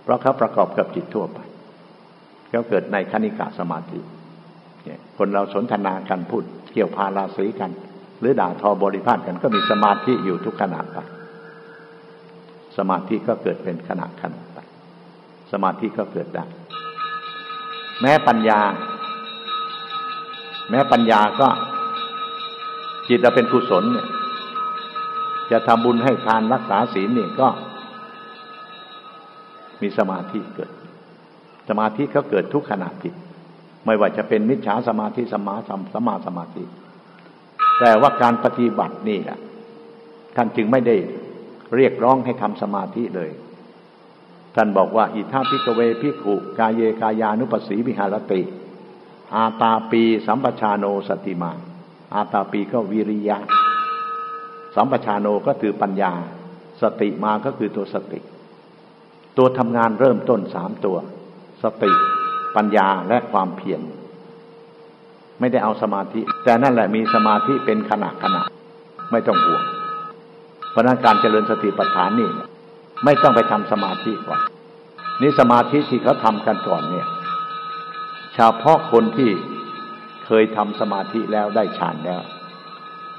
เพราะเขาประกอบกับจิตทั่วไปเขาเกิดในคณิกาสมาธิคนเราสนทนากันพูดเกี่ยวพาราศีกัน หรือด่าทอบริพาทกันก็มีสมาธิอยู่ทุกขณะไปสมาธิก็เกิดเป็นขณะขณะ สมาธิก็เกิดได้ แม้ปัญญา แม้ปัญญาก็จิตเราเป็นกุศลเนี่ย จะทำบุญให้ทานรักษาศีลเนี่ยก็ มีสมาธิเกิด สมาธิเขาเกิดทุกขณะจิตไม่ว่าจะเป็นมิจฉาสมาธิสมาสมสมาสมาธิ แต่ว่าการปฏิบัตินี่แหละท่านจึงไม่ได้เรียกร้องให้ทำสมาธิเลย ท่านบอกว่า อิทาพิกเวพิขุ กายเยกายานุปสีวิหารติ อาตาปี สัมปชาโนสติมา อาตาปีก็วิริยะ สัมปชาโนก็คือปัญญา สติมาก็คือตัวสติ ตัวทำงานเริ่มต้นสามตัว สติ ปัญญาและความเพียรไม่ได้เอาสมาธิ แต่นั่นแหละมีสมาธิเป็นขณะขณะไม่ต้องห่วงเพราะนั้นการเจริญสติปัฏฐานนี่ ไม่ต้องไปทำสมาธิก่อน นี่สมาธิที่เขาทำกันก่อนเนี่ยเฉพาะคนที่เคยทำสมาธิแล้วได้ฌานแล้ว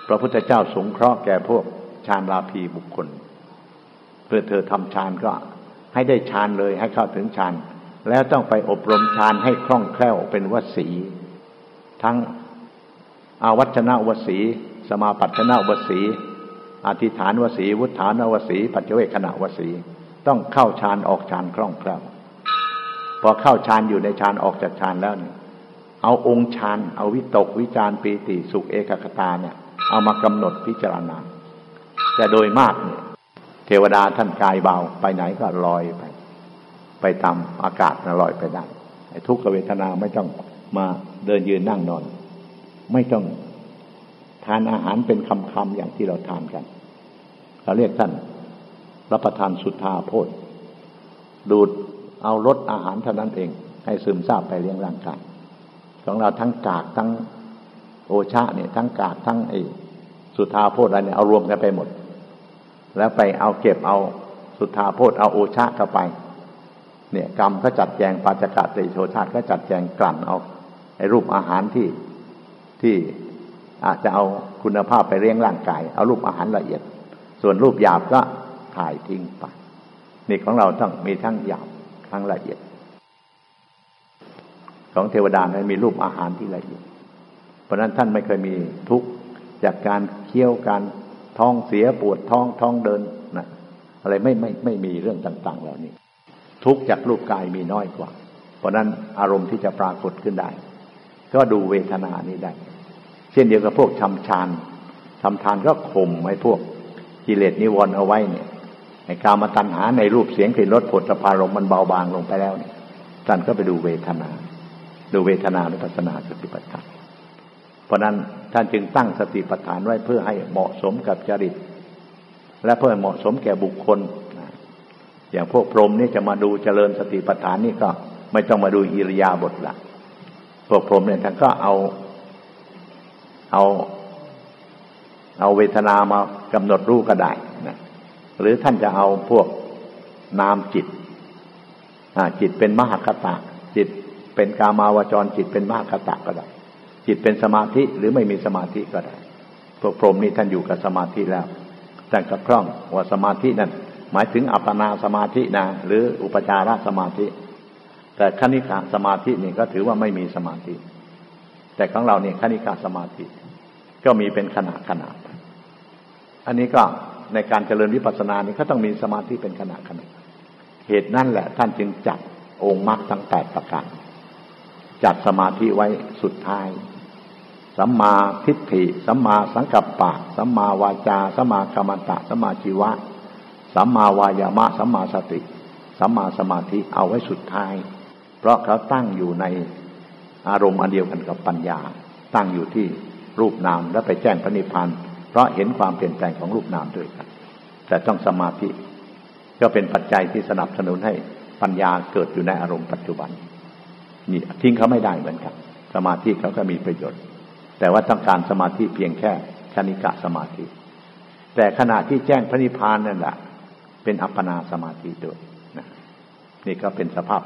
พระพุทธเจ้าสงเคราะห์แก่พวกฌานลาภีบุคคล เพื่อเธอทำฌานก็ให้ได้ฌานเลยให้เข้าถึงฌานแล้วต้องไปอบรมฌานให้คล่องแคล่วเป็นวสี ทั้งอาวัชนะวสี สมาปัชนะวสี อธิฐานวสีวุฒานวสี ปัจเจเวคณะวสี ต้องเข้าฌานออกฌานคล่องแคล่วพอเข้าฌานอยู่ในฌานออกจากฌานแล้วเนี่ยเอาองค์ฌานเอาวิตกวิจารปีติสุขเอกคตาเนี่ย เอามากำหนดพิจารณา แต่โดยมากเนี่ย เทวดาท่านกายเบาไปไหนก็ลอยไป ไปตามอากาศนะลอยไปได้ทุกขเวทนาไม่ต้องมาเดินยืนนั่งนอน ไม่ต้อง ทานอาหารเป็นคำๆอย่างที่เราทานกัน เราเรียกท่านรับประทานสุทธาโพธดูดเอารสอาหารเท่านั้นเอง ให้ซึมซาบไปเลี้ยงร่างกายของเราทั้งกากทั้งโอชาเนี่ยทั้งกากทั้งไอสุธาโพธอะไรเนี่ยเอารวมกันไปหมด แล้วไปเอาเก็บเอาสุธาโพธเอาโอชาเข้าไป เนี่ยกรรมก็จัดแจงปาจกะติโชชาติก็จัดแจงกลั่นเอาไอ้รูปอาหารที่ที่ อาจจะเอาคุณภาพไปเลี้ยงร่างกาย เอารูปอาหารละเอียด ส่วนรูปหยาบก็ถ่ายทิ้งไป นี่ของเราต้องมีทั้งหยาบทั้งละเอียด ของเทวดาเนั้นมีรูปอาหารที่ละเอียด เพราะนั้นท่านไม่เคยมีทุกข์จากการเคี้ยวการท้องเสียปวดท้องท้องเดินนะอะไรไม่ไม่ไม่มีเรื่องต่าง ๆ เหล่านี้ ทุกข์จากรูปกายมีน้อยกว่า เพราะนั้นอารมณ์ที่จะปรากฏขึ้นได้ ก็ดูเวทนานี้ได้ เช่นเดียวกับพวกทำฌานทำทานก็ข่มไอ้พวกกิเลสนิวรณ์เอาไว้เนี่ยในการมาตัณหาในรูปเสียงกลิ่นรสผลสภารมมันเบาบางลงไปแล้วเนี่ยท่านก็ไปดูเวทนา ดูเวทนาในุปัสนาสติปัฏฐานเพราะนั้นท่านจึงตั้งสติปัฏฐานไว้เพื่อให้เหมาะสมกับจริต และเพื่อเหมาะสมแก่บุคคล อย่างพวกพรหมนี่จะมาดูเจริญสติปัฏฐานนี่ก็ไม่ต้องมาดูอิริยาบถละพวกพรหมเนี่ยท่านก็เอา เอา เอาเวทนามากำหนดรู้ก็ได้นะหรือท่านจะเอาพวกนามจิตจิตเป็นมหคตาจิตเป็นกามาวจร จิตเป็นมากขตะก็ได้ จิตเป็นสมาธิหรือไม่มีสมาธิก็ได้ พวกพรหมนี่ท่านอยู่กับสมาธิแล้วแต่ก็คล่องว่าสมาธินั้นหมายถึงอัปปนาสมาธินะหรืออุปจารสมาธิ แต่คณิกาสมาธินี่ก็ถือว่าไม่มีสมาธิ แต่ของเราเนี่ยคณิกาสมาธิ ก็มีเป็นขนาดขนาดอันนี้ก็ในการเจริญวิปัสสนานี่ก็ต้องมีสมาธิเป็นขนาดขนาดเหตุนั่นแหละ ท่านจึงจัดองค์มรรคทั้งแปดประการจัดสมาธิไว้สุดท้าย สัมมาทิฏฐิ สัมมาสังกัปปะ สัมมาวาจา สัมมากรรมตะ สัมมาชีวะ สัมมาวายามะ สัมมาสติ สัมมาสมาธิเอาไว้สุดท้าย เพราะเขาตั้งอยู่ในอารมณ์อันเดียวกันกับปัญญา ตั้งอยู่ที่ รูปนามและไปแจ้งพระนิพพานเพราะเห็นความเปลี่ยนแปลงของรูปนามด้วยกัน แต่ต้องสมาธิก็เป็นปัจจัยที่สนับสนุนให้ปัญญาเกิดอยู่ในอารมณ์ปัจจุบันนี่ทิ้งเขาไม่ได้เหมือนกัน สมาธิเขาก็มีประโยชน์ แต่ว่าต้องการสมาธิเพียงแค่ชนิกะสมาธิ แต่ขณะที่แจ้งพระนิพพานนั่นแหละเป็นอัปปนาสมาธิด้วยนะนี่ก็เป็นสภาพ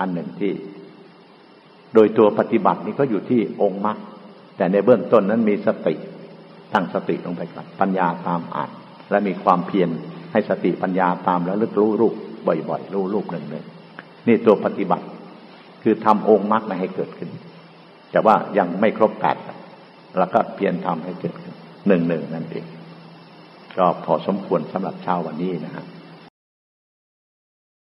อันหนึ่งที่ โดยตัวปฏิบัตินี่ก็อยู่ที่องค์มรรค แต่ในเบื้องต้นนั้นมีสติตั้งสติลงไปก่อนปัญญาตามอ่าน และมีความเพียรให้สติปัญญาตามแล้วลึกรู้รูปบ่อยๆ รู้รูปหนึ่งหนึ่งนี่ตัวปฏิบัติ คือทำองค์มรรคให้เกิดขึ้น แต่ว่ายังไม่ครบแปดแล้วก็เพียรทำให้เกิดขึ้นหนึ่งหนึ่งนั่นเองก็พอสมควรสำหรับเช้าวันนี้นะฮะ